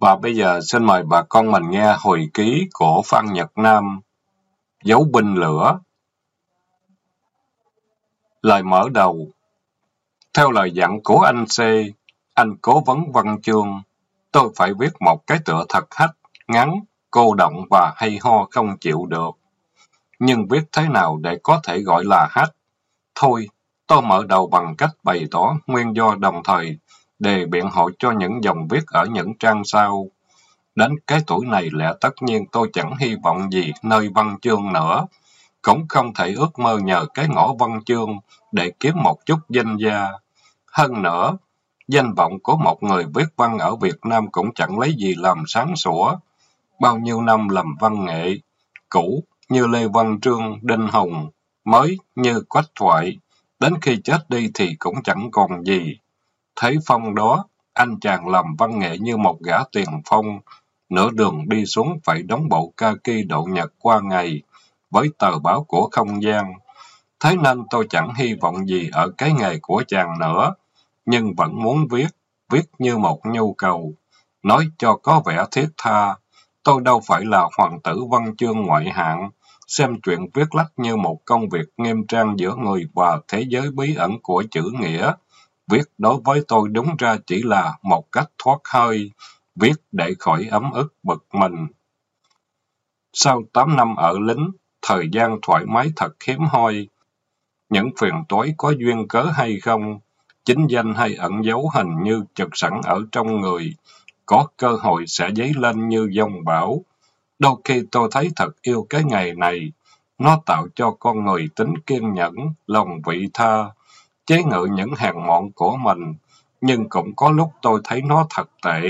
Và bây giờ xin mời bà con mình nghe hồi ký của Phan Nhật Nam, Dấu binh lửa. Lời mở đầu Theo lời dặn của anh C, anh cố vấn văn chương, tôi phải viết một cái tựa thật hách, ngắn, cô động và hay ho không chịu được. Nhưng viết thế nào để có thể gọi là hách? Thôi, tôi mở đầu bằng cách bày tỏ nguyên do đồng thời đề biện hộ cho những dòng viết ở những trang sau. Đến cái tuổi này lẽ tất nhiên tôi chẳng hy vọng gì nơi văn chương nữa. Cũng không thể ước mơ nhờ cái ngõ văn chương để kiếm một chút danh gia. Hơn nữa, danh vọng của một người viết văn ở Việt Nam cũng chẳng lấy gì làm sáng sủa. Bao nhiêu năm làm văn nghệ, cũ như Lê Văn Trương, Đinh Hồng, mới như Quách Thoại, đến khi chết đi thì cũng chẳng còn gì. Thấy phong đó, anh chàng làm văn nghệ như một gã tiền phong, nửa đường đi xuống phải đóng bộ ca kỳ độ nhật qua ngày, với tờ báo của không gian. Thế nên tôi chẳng hy vọng gì ở cái nghề của chàng nữa, nhưng vẫn muốn viết, viết như một nhu cầu. Nói cho có vẻ thiết tha, tôi đâu phải là hoàng tử văn chương ngoại hạng, xem chuyện viết lách như một công việc nghiêm trang giữa người và thế giới bí ẩn của chữ nghĩa. Viết đối với tôi đúng ra chỉ là một cách thoát hơi, viết để khỏi ấm ức bực mình. Sau 8 năm ở lính, thời gian thoải mái thật hiếm hoi. Những phiền toái có duyên cớ hay không, chính danh hay ẩn dấu hình như trực sẵn ở trong người, có cơ hội sẽ dấy lên như dòng bão. Đôi khi tôi thấy thật yêu cái ngày này, nó tạo cho con người tính kiên nhẫn, lòng vị tha, chế ngự những hàng mọn của mình, nhưng cũng có lúc tôi thấy nó thật tệ.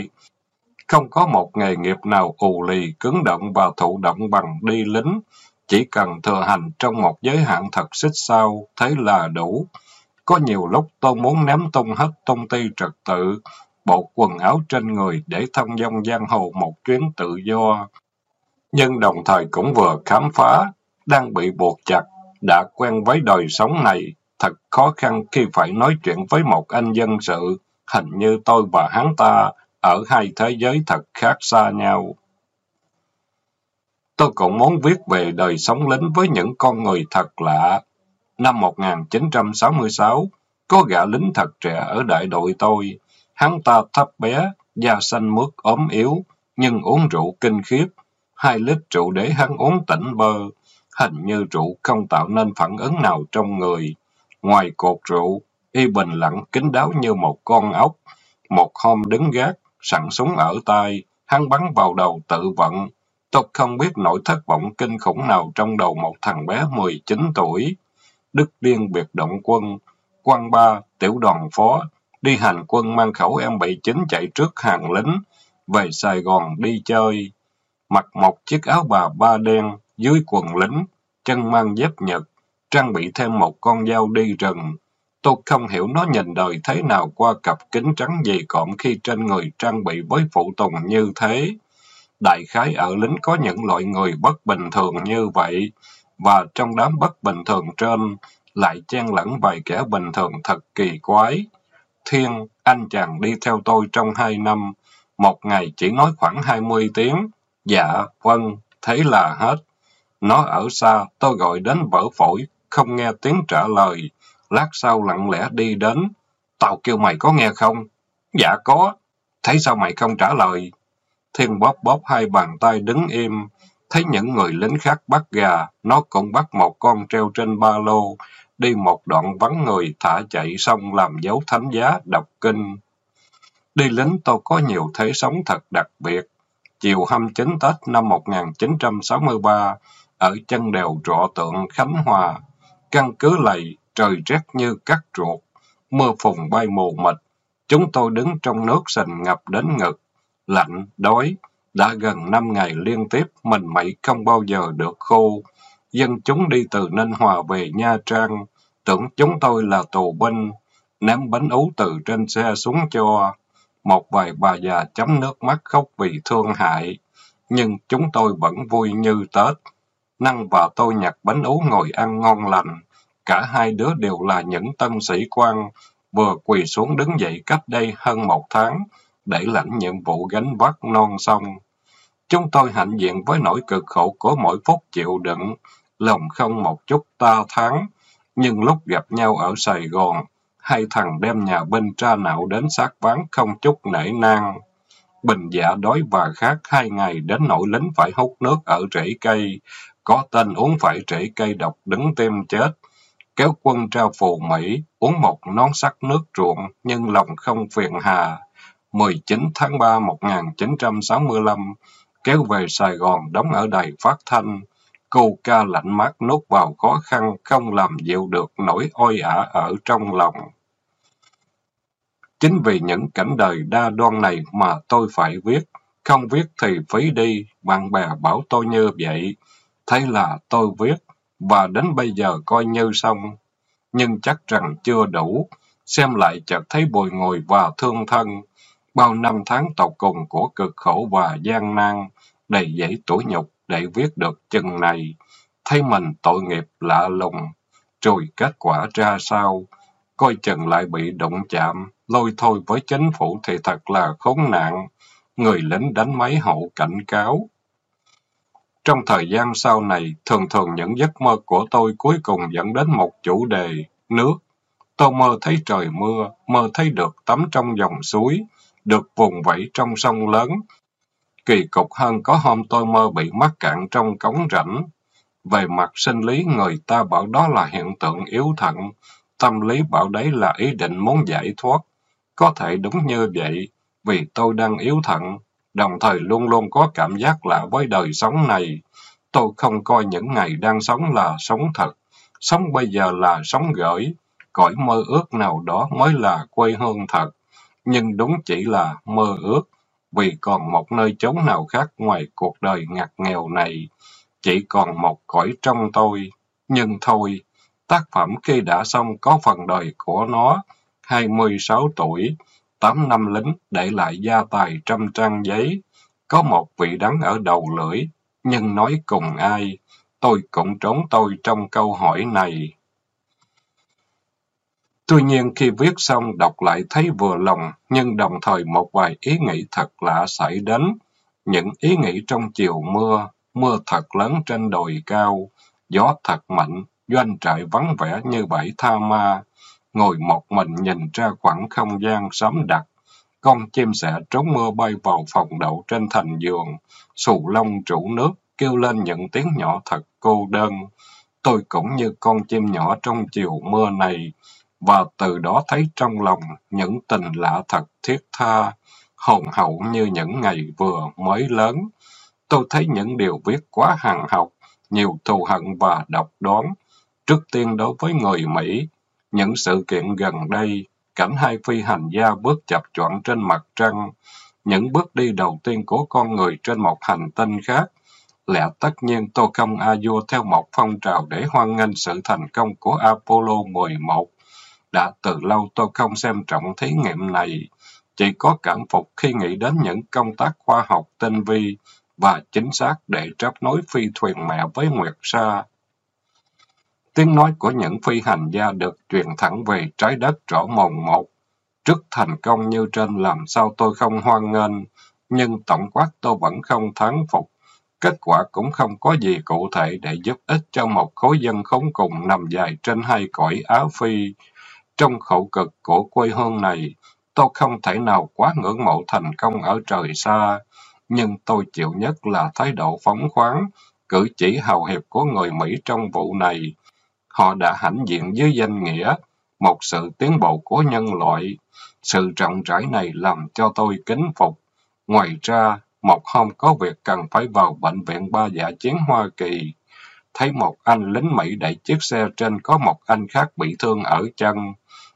Không có một nghề nghiệp nào ù lì, cứng động và thụ động bằng đi lính, chỉ cần thừa hành trong một giới hạn thật xích sao, thế là đủ. Có nhiều lúc tôi muốn ném tung hết tông ty trật tự, bộ quần áo trên người để thông dong giang hồ một chuyến tự do. Nhưng đồng thời cũng vừa khám phá, đang bị buộc chặt, đã quen với đời sống này, thật khó khăn khi phải nói chuyện với một anh dân sự, hình như tôi và hắn ta ở hai thế giới thật khác xa nhau. Tôi cũng muốn viết về đời sống lính với những con người thật lạ. Năm 1966, có gã lính thật trẻ ở đại đội tôi. Hắn ta thấp bé, da xanh mướt ốm yếu, nhưng uống rượu kinh khiếp. Hai lít rượu để hắn uống tỉnh bơ. Hình như rượu không tạo nên phản ứng nào trong người. Ngoài cột rượu, y bình lặng kín đáo như một con ốc. Một hôm đứng gác, sẵn súng ở tay, hắn bắn vào đầu tự vận. Tôi không biết nỗi thất vọng kinh khủng nào trong đầu một thằng bé 19 tuổi. Đức liên biệt động quân, quan ba, tiểu đoàn phó, đi hành quân mang khẩu M79 chạy trước hàng lính, về Sài Gòn đi chơi. Mặc một chiếc áo bà ba đen, dưới quần lính, chân mang dép nhật, trang bị thêm một con dao đi rừng. Tôi không hiểu nó nhìn đời thế nào qua cặp kính trắng dày cộm khi trên người trang bị với phụ tùng như thế. Đại khái ở lính có những loại người bất bình thường như vậy, và trong đám bất bình thường trên lại chen lẫn vài kẻ bình thường thật kỳ quái. Thiên, anh chàng đi theo tôi trong hai năm, một ngày chỉ nói khoảng hai mươi tiếng. Dạ, vâng, thế là hết. Nó ở xa, tôi gọi đến vỡ phổi, không nghe tiếng trả lời. Lát sau lặng lẽ đi đến. Tao kêu mày có nghe không? Dạ có. Thấy sao mày không trả lời? Thiên bóp bóp hai bàn tay đứng im. Thấy những người lính khác bắt gà, nó cũng bắt một con treo trên ba lô. Đi một đoạn vắng người, thả chạy xong làm dấu thánh giá, đọc kinh. Đi lính tôi có nhiều thế sống thật đặc biệt. Chiều 29 Tết năm 1963, ở chân đèo Trọ Tượng, Khánh Hòa, căn cứ lầy, trời rét như cắt ruột, mưa phùn bay mù mịt. Chúng tôi đứng trong nước sình ngập đến ngực, lạnh, đói. Đã gần năm ngày liên tiếp, mình mẩy không bao giờ được khô. Dân chúng đi từ Ninh Hòa về Nha Trang, tưởng chúng tôi là tù binh, ném bánh ú từ trên xe xuống cho. Một vài bà già chấm nước mắt khóc vì thương hại, nhưng chúng tôi vẫn vui như Tết. Năng và tôi nhặt bánh ú ngồi ăn ngon lành. Cả hai đứa đều là những tân sĩ quan, vừa quỳ xuống đứng dậy cách đây hơn một tháng, để lãnh nhiệm vụ gánh vác non sông. Chúng tôi hạnh diện với nỗi cực khổ của mỗi phút chịu đựng, lòng không một chút ta thắng. Nhưng lúc gặp nhau ở Sài Gòn, hai thằng đem nhà binh tra nạo đến sát ván không chút nể nang. Bình dạ đói và khát hai ngày đến nỗi lính phải hút nước ở rễ cây, có tên uống phải rễ cây độc đứng tim chết. Kéo quân ra phù Mỹ, uống một nón sắt nước ruộng, nhưng lòng không phiền hà. 19 tháng 3 1965, kéo về Sài Gòn đóng ở đài phát thanh. Cô ca lạnh mát nốt vào khó khăn, không làm dịu được nỗi oi ả ở trong lòng. Chính vì những cảnh đời đa đoan này mà tôi phải viết. Không viết thì phí đi, bạn bè bảo tôi như vậy. Thế là tôi viết, và đến bây giờ coi như xong. Nhưng chắc rằng chưa đủ. Xem lại chợt thấy bồi ngồi và thương thân. Bao năm tháng tột cùng của cực khổ và gian nan, đầy dẫy tuổi nhục để viết được chừng này. Thấy mình tội nghiệp lạ lùng, rồi kết quả ra sao? Coi chừng lại bị động chạm, lôi thôi với chính phủ thì thật là khốn nạn. Người lính đánh máy hậu cảnh cáo. Trong thời gian sau này, thường thường những giấc mơ của tôi cuối cùng dẫn đến một chủ đề, nước. Tôi mơ thấy trời mưa, mơ thấy được tắm trong dòng suối, được vùng vẫy trong sông lớn. Kỳ cục hơn có hôm tôi mơ bị mắc cạn trong cống rãnh. Về mặt sinh lý, người ta bảo đó là hiện tượng yếu thận, tâm lý bảo đấy là ý định muốn giải thoát. Có thể đúng như vậy, vì tôi đang yếu thận, đồng thời luôn luôn có cảm giác lạ với đời sống này. Tôi không coi những ngày đang sống là sống thật, sống bây giờ là sống gửi, cõi mơ ước nào đó mới là quê hương thật. Nhưng đúng chỉ là mơ ước, vì còn một nơi chốn nào khác ngoài cuộc đời ngặt nghèo này. Chỉ còn một cõi trong tôi. Nhưng thôi, tác phẩm khi đã xong có phần đời của nó, 26 tuổi, tám năm lính để lại gia tài trăm trang giấy. Có một vị đắng ở đầu lưỡi, nhưng nói cùng ai, tôi cũng trốn tôi trong câu hỏi này. Tuy nhiên khi viết xong đọc lại thấy vừa lòng, nhưng đồng thời một vài ý nghĩ thật lạ xảy đến. Những ý nghĩ trong chiều mưa, mưa thật lớn trên đồi cao, gió thật mạnh, doanh trại vắng vẻ như bãi tha ma. Ngồi một mình nhìn ra khoảng không gian sấm đặc, con chim sẻ trốn mưa bay vào phòng đậu trên thành giường, xù lông trụ nước, kêu lên những tiếng nhỏ thật cô đơn. Tôi cũng như con chim nhỏ trong chiều mưa này, và từ đó thấy trong lòng những tình lạ thật thiết tha, hồn hậu như những ngày vừa mới lớn. Tôi thấy những điều viết quá hàng học, nhiều thù hận và độc đoán. Trước tiên đối với người Mỹ, những sự kiện gần đây, cảnh hai phi hành gia bước chập choạng trên mặt trăng, những bước đi đầu tiên của con người trên một hành tinh khác. Lẽ tất nhiên tôi không a vua theo một phong trào để hoan nghênh sự thành công của Apollo 11. Đã từ lâu tôi không xem trọng thí nghiệm này, chỉ có cảm phục khi nghĩ đến những công tác khoa học tinh vi và chính xác để chấp nối phi thuyền mẹ với Nguyệt Sa. Tiếng nói của những phi hành gia được truyền thẳng về trái đất rõ mồn một. Trước thành công như trên làm sao tôi không hoan nghênh, nhưng tổng quát tôi vẫn không thắng phục. Kết quả cũng không có gì cụ thể để giúp ích cho một khối dân khốn cùng nằm dài trên hai cõi Á Phi. Trong khẩu cực của quê hương này, tôi không thể nào quá ngưỡng mộ thành công ở trời xa, nhưng tôi chịu nhất là thái độ phóng khoáng, cử chỉ hào hiệp của người Mỹ trong vụ này. Họ đã hãnh diện dưới danh nghĩa, một sự tiến bộ của nhân loại. Sự rộng rãi này làm cho tôi kính phục. Ngoài ra, một hôm có việc cần phải vào bệnh viện ba dạ chiến Hoa Kỳ. Thấy một anh lính Mỹ đẩy chiếc xe trên có một anh khác bị thương ở chân.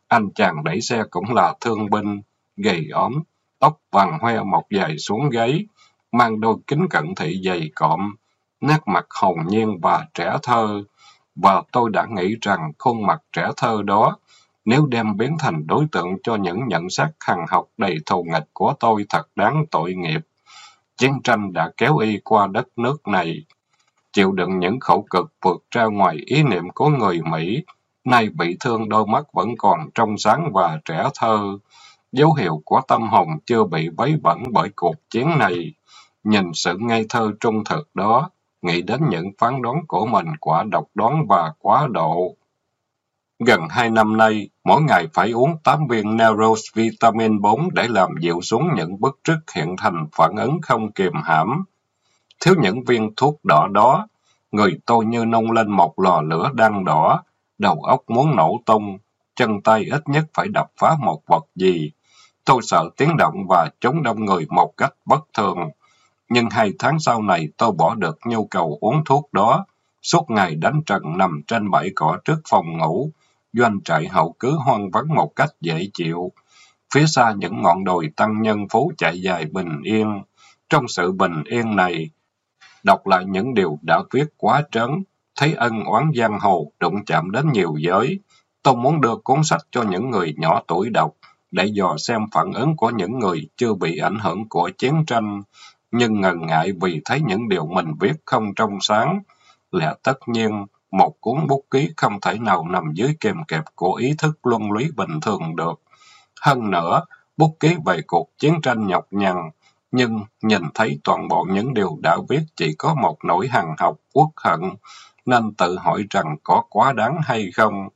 Anh chàng đẩy xe cũng là thương binh, gầy ốm, tóc vàng hoe một dài xuống gáy, mang đôi kính cận thị dày cộm, nét mặt hồn nhiên và trẻ thơ. Và tôi đã nghĩ rằng khuôn mặt trẻ thơ đó, nếu đem biến thành đối tượng cho những nhận xét hằng học đầy thù nghịch của tôi thật đáng tội nghiệp. Chiến tranh đã kéo y qua đất nước này, chịu đựng những khẩu cực vượt ra ngoài ý niệm của người Mỹ, nay bị thương đôi mắt vẫn còn trong sáng và trẻ thơ. dấu hiệu của tâm hồn chưa bị vấy bẩn bởi cuộc chiến này. Nhìn sự ngây thơ trung thực đó, nghĩ đến những phán đoán của mình quả độc đoán và quá độ. Gần hai năm nay, mỗi ngày phải uống 8 viên Neuros Vitamin 4 để làm dịu xuống những bức trức hiện thành phản ứng không kiềm hãm. Thiếu những viên thuốc đỏ đó, người tôi như nông lên một lò lửa đang đỏ, đầu óc muốn nổ tung, chân tay ít nhất phải đập phá một vật gì. Tôi sợ tiếng động và chống đông người một cách bất thường. Nhưng hai tháng sau này tôi bỏ được nhu cầu uống thuốc đó. Suốt ngày đánh trận nằm trên bãi cỏ trước phòng ngủ. Doanh trại hậu cứ hoang vắng một cách dễ chịu. Phía xa những ngọn đồi tăng nhân phú chạy dài bình yên. Trong sự bình yên này, đọc lại những điều đã viết quá trớn, thấy ân oán giang hồ đụng chạm đến nhiều giới. Tôi muốn đưa cuốn sách cho những người nhỏ tuổi đọc, để dò xem phản ứng của những người chưa bị ảnh hưởng của chiến tranh, nhưng ngần ngại vì thấy những điều mình viết không trong sáng. Lẽ tất nhiên, một cuốn bút ký không thể nào nằm dưới kèm kẹp của ý thức luân lý bình thường được. Hơn nữa, bút ký về cuộc chiến tranh nhọc nhằn, nhưng nhìn thấy toàn bộ những điều đã viết chỉ có một nỗi hằng học quốc hận, nên tự hỏi rằng có quá đáng hay không.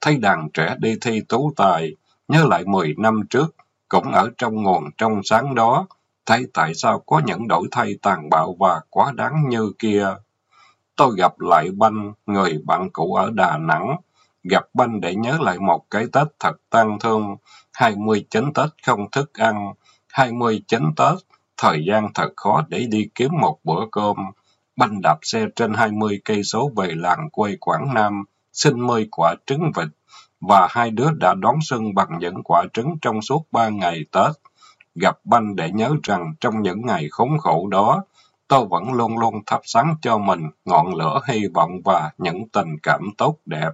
Thấy đàn trẻ đi thi tú tài, nhớ lại 10 năm trước, cũng ở trong nguồn trong sáng đó, thấy tại sao có những đổi thay tàn bạo và quá đáng như kia. Tôi gặp lại Banh, người bạn cũ ở Đà Nẵng, gặp Banh để nhớ lại một cái Tết thật tang thương, 29 Tết không thức ăn, 29 Tết, thời gian thật khó để đi kiếm một bữa cơm. Banh đạp xe trên 20 cây số về làng quê Quảng Nam, xin mời quả trứng vịt, và hai đứa đã đón xuân bằng những quả trứng trong suốt ba ngày Tết. Gặp Banh để nhớ rằng trong những ngày khốn khổ đó, tôi vẫn luôn luôn thắp sáng cho mình ngọn lửa hy vọng và những tình cảm tốt đẹp.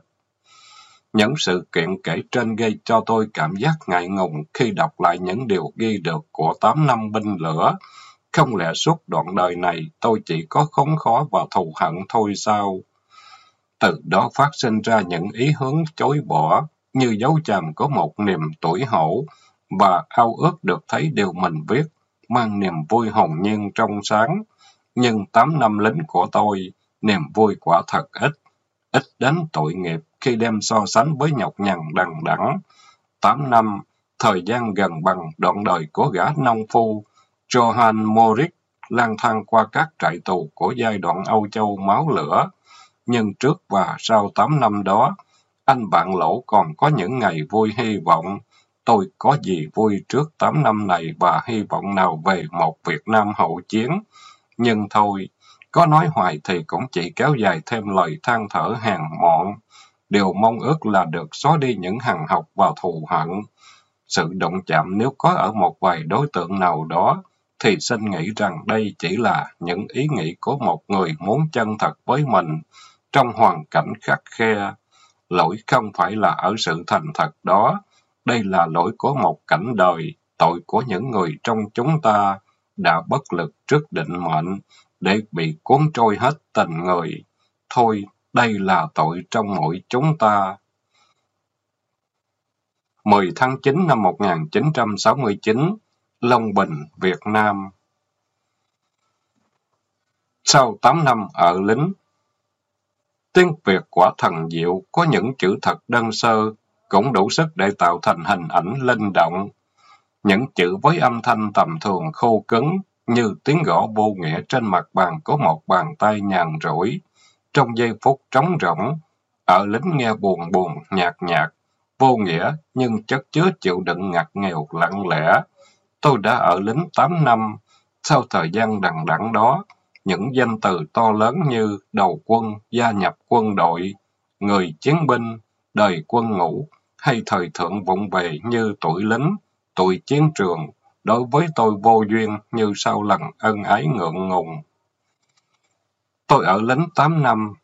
Những sự kiện kể trên gây cho tôi cảm giác ngại ngùng khi đọc lại những điều ghi được của tám năm binh lửa. Không lẽ suốt đoạn đời này tôi chỉ có khốn khó và thù hận thôi sao? Từ đó phát sinh ra những ý hướng chối bỏ, như dấu chàm có một niềm tuổi hổ, và ao ước được thấy điều mình viết, mang niềm vui hồn nhiên trong sáng. Nhưng tám năm lính của tôi, niềm vui quả thật ít, ít đến tội nghiệp khi đem so sánh với nhọc nhằn đằng đẵng. Tám năm, thời gian gần bằng đoạn đời của gã nông phu, Johann Moritz lang thang qua các trại tù của giai đoạn Âu Châu máu lửa. Nhưng trước và sau tám năm đó, anh bạn lỗ còn có những ngày vui hy vọng. Tôi có gì vui trước tám năm này và hy vọng nào về một Việt Nam hậu chiến. Nhưng thôi, có nói hoài thì cũng chỉ kéo dài thêm lời than thở hàng mọn. Điều mong ước là được xóa đi những hằng học và thù hận. Sự động chạm nếu có ở một vài đối tượng nào đó, thì xin nghĩ rằng đây chỉ là những ý nghĩ của một người muốn chân thật với mình trong hoàn cảnh khắc khe. Lỗi không phải là ở sự thành thật đó, đây là lỗi của một cảnh đời, tội của những người trong chúng ta đã bất lực trước định mệnh để bị cuốn trôi hết tình người. Thôi, đây là tội trong mỗi chúng ta. 10 tháng 9 năm 1969, Long Bình, Việt Nam Sau 8 năm ở lính, Tiếng Việt quả thần diệu, có những chữ thật đơn sơ, cũng đủ sức để tạo thành hình ảnh linh động. Những chữ với âm thanh tầm thường khô cứng, như tiếng gõ vô nghĩa trên mặt bàn có một bàn tay nhàn rỗi. Trong giây phút trống rỗng, ở lính nghe buồn buồn, nhạt nhạt, vô nghĩa nhưng chất chứa chịu đựng ngặt nghèo lặng lẽ. Tôi đã ở lính 8 năm, sau thời gian đằng đẵng đó, những danh từ to lớn như đầu quân, gia nhập quân đội, người chiến binh, đời quân ngũ, hay thời thượng vụng về như tuổi lính, tuổi chiến trường, đối với tôi vô duyên như sau lần ân ái ngượng ngùng. Tôi ở lính 8 năm,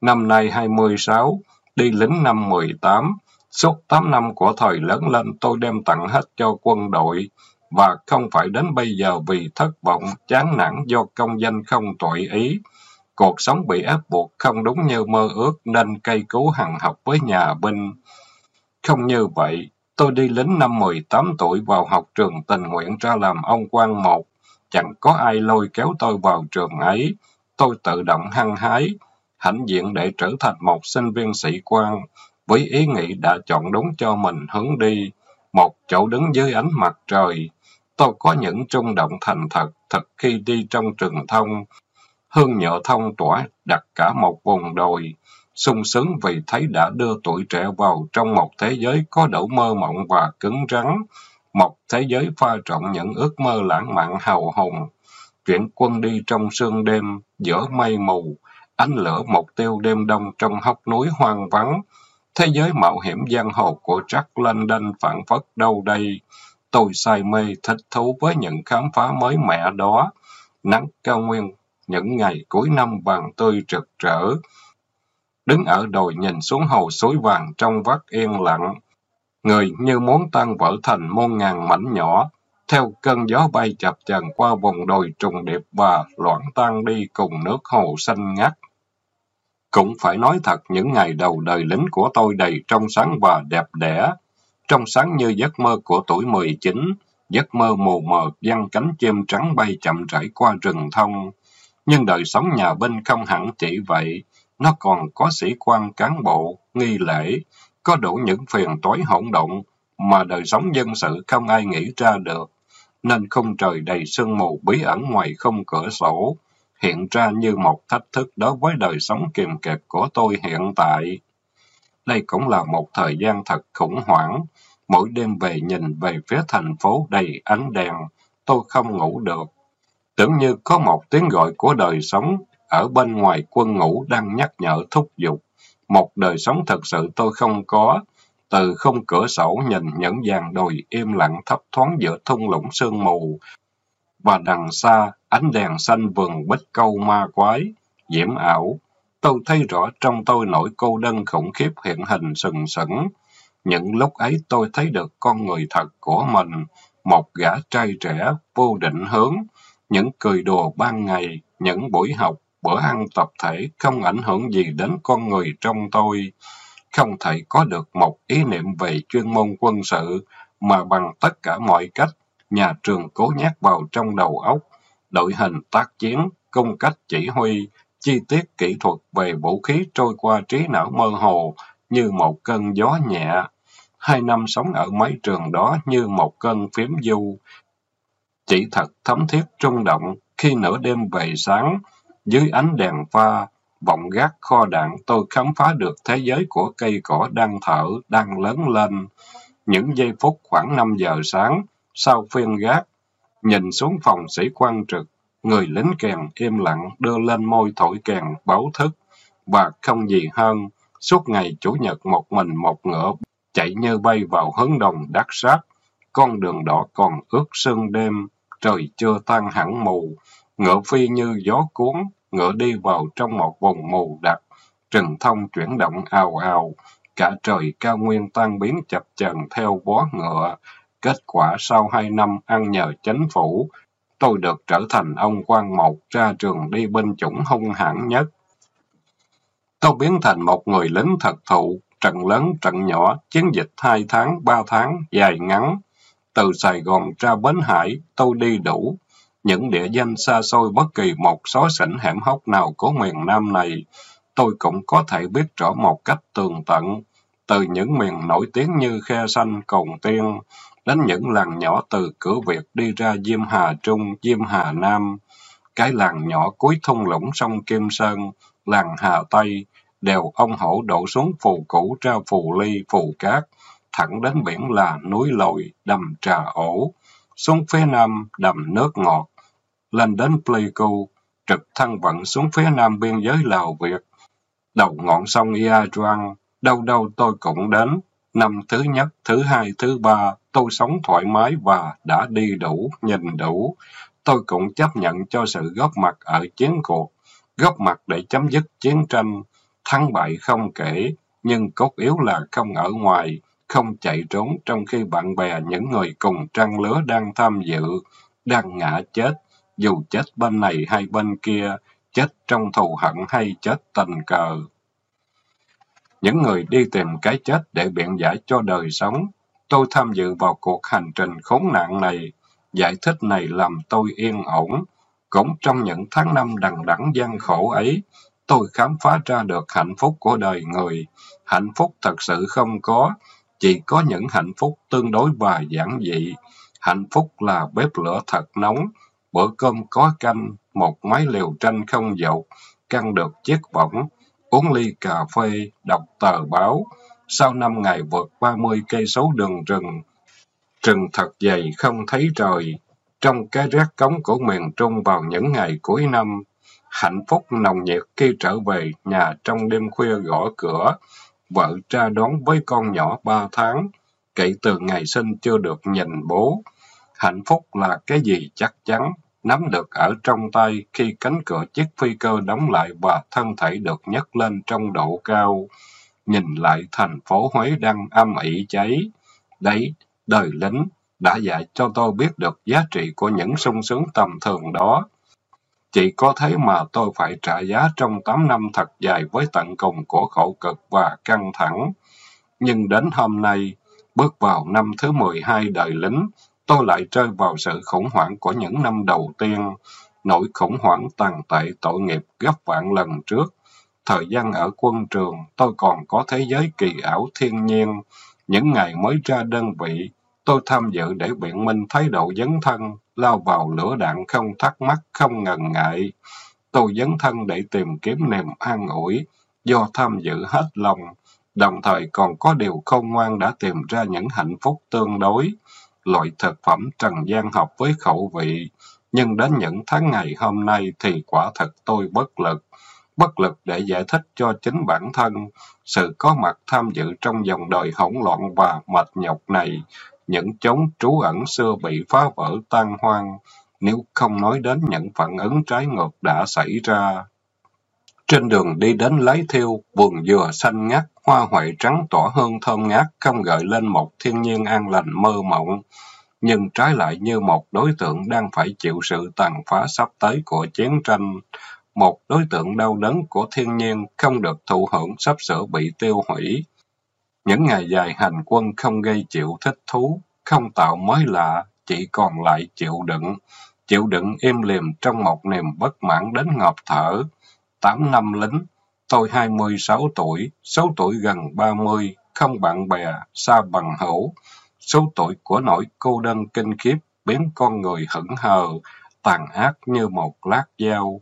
năm nay 26, đi lính năm 18, suốt 8 năm của thời lớn lên tôi đem tặng hết cho quân đội, và không phải đến bây giờ vì thất vọng, chán nản do công danh không tội ý. Cuộc sống bị ép buộc không đúng như mơ ước nên cây cứu hằng học với nhà binh. Không như vậy, Tôi đi lính năm 18 tuổi vào học trường tình nguyện ra làm ông quan một. Chẳng có ai lôi kéo tôi vào trường ấy. Tôi tự động hăng hái, hãnh diện để trở thành một sinh viên sĩ quan, với ý nghĩ đã chọn đúng cho mình hướng đi, một chỗ đứng dưới ánh mặt trời. Tôi có những trung động thành thật, thật khi đi trong rừng thông. Hương nhựa thông tỏa đặt cả một vùng đồi, sung sướng vì thấy đã đưa tuổi trẻ vào trong một thế giới có đủ mơ mộng và cứng rắn, một thế giới pha trộn những ước mơ lãng mạn hào hùng. Chuyển quân đi trong sương đêm, giữa mây mù, ánh lửa mục tiêu đêm đông trong hốc núi hoang vắng. Thế giới mạo hiểm giang hồ của Jack London phản phất đâu đây. Tôi say mê, thích thú với những khám phá mới mẻ đó. Nắng cao nguyên, những ngày cuối năm vàng tươi rực rỡ. Đứng ở đồi nhìn xuống hồ suối vàng trong vắt yên lặng. Người như muốn tan vỡ thành muôn ngàn mảnh nhỏ, theo cơn gió bay chập chờn qua vùng đồi trùng điệp và loạn tan đi cùng nước hồ xanh ngắt. Cũng phải nói thật, những ngày đầu đời lính của tôi đầy trong sáng và đẹp đẽ. Trong sáng như giấc mơ của tuổi 19, giấc mơ mù mờ văng cánh chim trắng bay chậm rãi qua rừng thông. Nhưng đời sống nhà binh không hẳn chỉ vậy, nó còn có sĩ quan cán bộ, nghi lễ, có đủ những phiền toái hỗn độn mà đời sống dân sự không ai nghĩ ra được. Nên không trời đầy sương mù bí ẩn ngoài không cửa sổ, hiện ra như một thách thức đối với đời sống kiềm kẹp của tôi hiện tại. Đây cũng là một thời gian thật khủng hoảng. Mỗi đêm về nhìn về phía thành phố đầy ánh đèn, tôi không ngủ được. Tưởng như có một tiếng gọi của đời sống ở bên ngoài quân ngũ đang nhắc nhở thúc giục. Một đời sống thật sự tôi không có. Từ không cửa sổ nhìn những dàn đồi im lặng thấp thoáng giữa thung lũng sương mù. Và đằng xa, ánh đèn xanh vườn bích câu ma quái, diễm ảo. Tôi thấy rõ trong tôi nỗi cô đơn khủng khiếp hiện hình sừng sững. Những lúc ấy tôi thấy được con người thật của mình, một gã trai trẻ, vô định hướng, những cười đùa ban ngày, những buổi học, bữa ăn tập thể không ảnh hưởng gì đến con người trong tôi. Không thể có được một ý niệm về chuyên môn quân sự, mà bằng tất cả mọi cách, nhà trường cố nhắc vào trong đầu óc, đội hình tác chiến, cung cách chỉ huy, chi tiết kỹ thuật về vũ khí trôi qua trí não mơ hồ như một cơn gió nhẹ. Hai năm sống ở mấy trường đó như một cơn phím du. Chỉ thật thấm thiết trung động khi nửa đêm về sáng, dưới ánh đèn pha, vọng gác kho đạn tôi khám phá được thế giới của cây cỏ đang thở, đang lớn lên. Những giây phút khoảng 5 giờ sáng, sau phiên gác, nhìn xuống phòng sĩ quan trực, người lính kèn im lặng đưa lên môi thổi kèn báo thức, và không gì hơn, suốt ngày Chủ nhật một mình một ngựa chạy như bay vào hướng đồng đắc sát. Con đường đỏ còn ướt sương đêm, trời chưa tan hẳn mù, ngựa phi như gió cuốn, ngựa đi vào trong một vùng mù đặc, Trừng thông chuyển động ào ào, cả trời cao nguyên tan biến chập chờn theo bó ngựa. Kết quả sau hai năm ăn nhờ chánh phủ, tôi được trở thành ông quan một ra trường đi binh chủng hung hãn nhất. Tôi biến thành một người lính thật thụ, trận lớn trận nhỏ, chiến dịch hai tháng, ba tháng, dài ngắn. Từ Sài Gòn ra Bến Hải, tôi đi đủ. Những địa danh xa xôi bất kỳ một xó xỉnh hẻm hốc nào của miền Nam này, tôi cũng có thể biết rõ một cách tường tận. Từ những miền nổi tiếng như Khe Xanh, Cồn Tiên, đến những làng nhỏ từ cửa Việt đi ra Diêm Hà Trung, Diêm Hà Nam, cái làng nhỏ cuối thung lũng sông Kim Sơn, làng Hà Tây, đều ông hổ đổ xuống phù cũ ra phù ly, phù cát, thẳng đến biển là núi lồi, đầm trà ổ, xuống phía nam đầm nước ngọt, lên đến Pleiku, trực thăng vận xuống phía nam biên giới Lào Việt. Đầu ngọn sông Ia Truan, đâu đâu tôi cũng đến. Năm thứ nhất, thứ hai, thứ ba, tôi sống thoải mái và đã đi đủ, nhìn đủ. Tôi cũng chấp nhận cho sự góp mặt ở chiến cuộc, góp mặt để chấm dứt chiến tranh. Thắng bại không kể, nhưng cốt yếu là không ở ngoài, không chạy trốn trong khi bạn bè những người cùng trăng lứa đang tham dự, đang ngã chết, dù chết bên này hay bên kia, chết trong thù hận hay chết tình cờ. Những người đi tìm cái chết để biện giải cho đời sống, tôi tham dự vào cuộc hành trình khốn nạn này. Giải thích này làm tôi yên ổn. Cũng trong những tháng năm đằng đẵng gian khổ ấy, tôi khám phá ra được hạnh phúc của đời người. Hạnh phúc thật sự không có, chỉ có những hạnh phúc tương đối và giản dị. Hạnh phúc là bếp lửa thật nóng, bữa cơm có canh, một mái liều tranh không dậu, căng được chiếc võng, uống ly cà phê, đọc tờ báo. Sau năm ngày vượt 30 cây số đường rừng, rừng thật dày không thấy trời. Trong cái rác cống của miền Trung vào những ngày cuối năm, hạnh phúc nồng nhiệt khi trở về nhà trong đêm khuya gõ cửa, vợ ra đón với con nhỏ ba tháng, kể từ ngày sinh chưa được nhìn bố. Hạnh phúc là cái gì chắc chắn, nắm được ở trong tay khi cánh cửa chiếc phi cơ đóng lại và thân thể được nhấc lên trong độ cao. Nhìn lại thành phố Huế đang âm ỉ cháy. Đấy, đời lính đã dạy cho tôi biết được giá trị của những sung sướng tầm thường đó. Chỉ có thế mà tôi phải trả giá trong 8 năm thật dài với tận cùng của khổ cực và căng thẳng. Nhưng đến hôm nay, bước vào năm thứ 12 đời lính, tôi lại rơi vào sự khủng hoảng của những năm đầu tiên. Nỗi khủng hoảng tàn tệ tội nghiệp gấp vạn lần trước. Thời gian ở quân trường, tôi còn có thế giới kỳ ảo thiên nhiên. Những ngày mới ra đơn vị, tôi tham dự để biện minh thái độ dấn thân, lao vào lửa đạn không thắc mắc, không ngần ngại. Tôi dấn thân để tìm kiếm niềm an ủi, do tham dự hết lòng, đồng thời còn có điều không ngoan đã tìm ra những hạnh phúc tương đối loại thực phẩm trần gian hợp với khẩu vị, nhưng đến những tháng ngày hôm nay thì quả thật tôi bất lực. Bất lực để giải thích cho chính bản thân, sự có mặt tham dự trong dòng đời hỗn loạn và mệt nhọc này, những chốn trú ẩn xưa bị phá vỡ tan hoang, nếu không nói đến những phản ứng trái ngược đã xảy ra. Trên đường đi đến lấy thiêu, vườn dừa xanh ngắt, hoa huệ trắng tỏa hương thơm ngát, không gợi lên một thiên nhiên an lành mơ mộng, nhưng trái lại như một đối tượng đang phải chịu sự tàn phá sắp tới của chiến tranh. Một đối tượng đau đớn của thiên nhiên không được thụ hưởng sắp sửa bị tiêu hủy. Những ngày dài hành quân không gây chịu thích thú, không tạo mới lạ, chỉ còn lại chịu đựng. Chịu đựng im liềm trong một niềm bất mãn đến ngọt thở. Tám năm lính, tôi hai mươi sáu tuổi, số tuổi gần ba mươi, không bạn bè, xa bằng hữu. Số tuổi của nỗi cô đơn kinh khiếp biến con người hững hờ, tàn ác như một lát dao.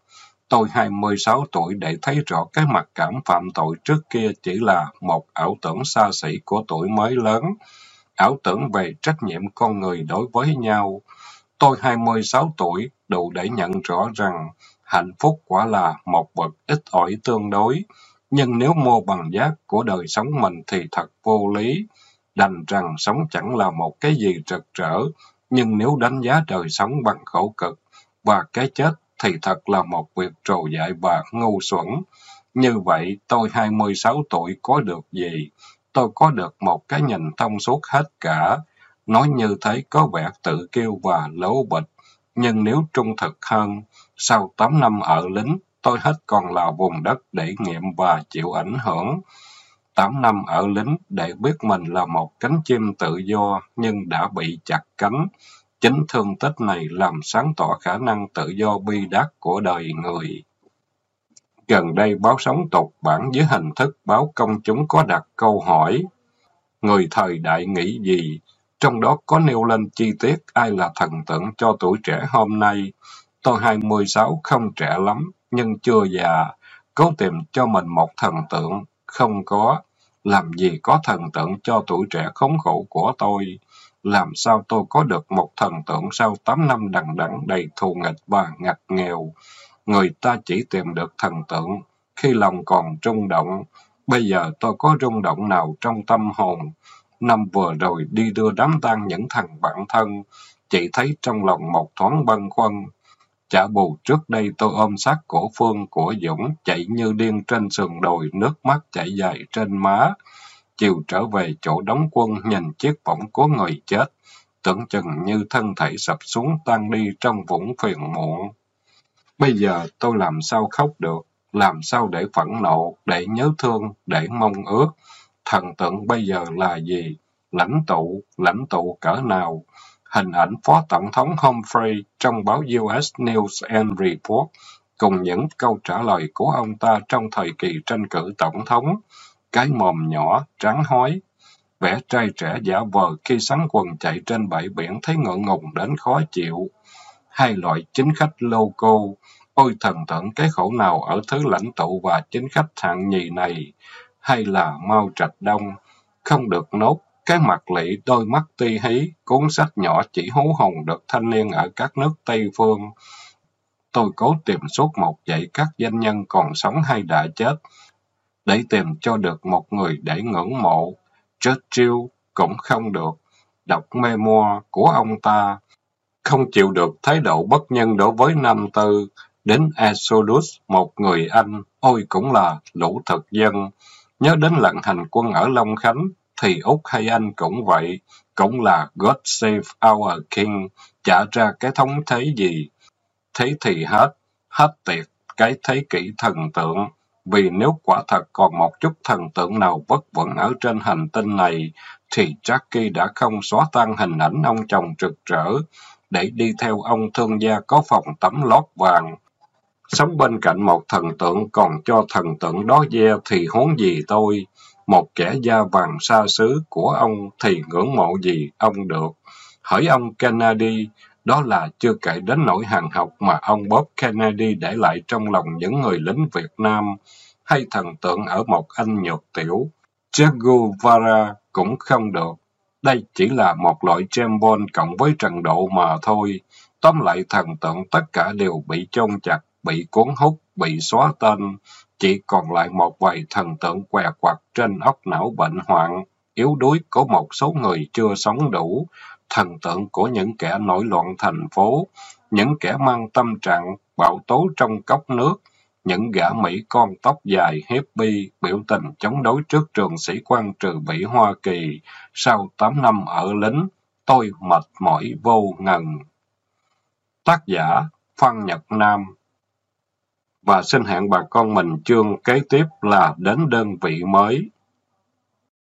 Tôi hai mươi sáu tuổi để thấy rõ cái mặt cảm phạm tội trước kia chỉ là một ảo tưởng xa xỉ của tuổi mới lớn, ảo tưởng về trách nhiệm con người đối với nhau. Tôi hai mươi sáu tuổi đủ để nhận rõ rằng hạnh phúc quả là một bậc ít ỏi tương đối, nhưng nếu mua bằng giá của đời sống mình thì thật vô lý. Đành rằng sống chẳng là một cái gì rực rỡ, nhưng nếu đánh giá đời sống bằng khổ cực và cái chết thì thật là một việc trồ dại và ngu xuẩn. Như vậy, tôi 26 tuổi có được gì? Tôi có được một cái nhìn thông suốt hết cả. Nói như thế có vẻ tự kiêu và lố bịch. Nhưng nếu trung thực hơn, sau 8 năm ở lính, tôi hết còn là vùng đất để nghiệm và chịu ảnh hưởng. 8 năm ở lính để biết mình là một cánh chim tự do nhưng đã bị chặt cánh. Chính thương tích này làm sáng tỏ khả năng tự do bi đát của đời người. Gần đây báo sống tục bản dưới hình thức báo công chúng có đặt câu hỏi Người thời đại nghĩ gì? Trong đó có nêu lên chi tiết ai là thần tượng cho tuổi trẻ hôm nay. Tôi 26 không trẻ lắm, nhưng chưa già. Cố tìm cho mình một thần tượng. Không có. Làm gì có thần tượng cho tuổi trẻ khốn khổ của tôi? Làm sao tôi có được một thần tượng sau tám năm đằng đẵng đầy thù nghịch và ngặt nghèo? Người ta chỉ tìm được thần tượng khi lòng còn rung động. Bây giờ tôi có rung động nào trong tâm hồn? Năm vừa rồi đi đưa đám tang những thằng bạn thân, chỉ thấy trong lòng một thoáng băn khoăn chả bù trước đây tôi ôm sát cổ Phương của Dũng chạy như điên trên sườn đồi, nước mắt chảy dài trên má. Chiều trở về chỗ đóng quân nhìn chiếc võng của người chết, tưởng chừng như thân thể sập xuống tan đi trong vũng phiền muộn. Bây giờ tôi làm sao khóc được, làm sao để phẫn nộ, để nhớ thương, để mong ước. Thần tượng bây giờ là gì? lãnh tụ, lãnh tụ cỡ nào. Hình ảnh Phó Tổng thống Humphrey trong báo US News and Report cùng những câu trả lời của ông ta trong thời kỳ tranh cử tổng thống. Cái mồm nhỏ, trắng hói, vẻ trai trẻ giả vờ khi sắn quần chạy trên bãi biển thấy ngượng ngùng đến khó chịu. Hai loại chính khách loco, ôi thần tượng cái khổ nào ở thứ lãnh tụ và chính khách hạng nhì này, hay là mau trạch đông, không được nốt, cái mặt lị đôi mắt ti hí, cuốn sách nhỏ chỉ hú hồn được thanh niên ở các nước Tây Phương. Tôi cố tìm suốt một dãy các danh nhân còn sống hay đã chết, để tìm cho được một người để ngưỡng mộ. Churchill cũng không được. Đọc memoir của ông ta, không chịu được thái độ bất nhân đối với Nam Tư, đến Exodus, một người Anh, ôi cũng là lũ thực dân. Nhớ đến lần hành quân ở Long Khánh, thì Úc hay Anh cũng vậy, cũng là God Save Our King, Chả ra cái thống thế gì. Thế thì hết, hết tiệt, cái thế kỷ thần tượng. Vì nếu quả thật còn một chút thần tượng nào vất vẩn ở trên hành tinh này, thì Jackie đã không xóa tan hình ảnh ông chồng trực rỡ, để đi theo ông thương gia có phòng tắm lót vàng. Sống bên cạnh một thần tượng còn cho thần tượng đó ve thì huống gì tôi. Một kẻ da vàng xa xứ của ông thì ngưỡng mộ gì ông được. Hỡi ông Kennedy, đó là chưa kể đến nỗi hàng học mà ông Bob Kennedy để lại trong lòng những người lính Việt Nam, hay thần tượng ở một anh nhược tiểu. Che Guevara cũng không được. Đây chỉ là một loại jambon cộng với trần độ mà thôi. Tóm lại thần tượng tất cả đều bị chôn chặt, bị cuốn hút, bị xóa tên. Chỉ còn lại một vài thần tượng què quặt trên óc não bệnh hoạn, yếu đuối của một số người chưa sống đủ, thần tượng của những kẻ nổi loạn thành phố, những kẻ mang tâm trạng bạo tố trong cốc nước, những gã Mỹ con tóc dài hippie biểu tình chống đối trước trường sĩ quan trừ Mỹ Hoa Kỳ. Sau 8 năm ở lính, tôi mệt mỏi vô ngần. Tác giả Phan Nhật Nam và xin hẹn bà con mình chương kế tiếp là đến đơn vị mới.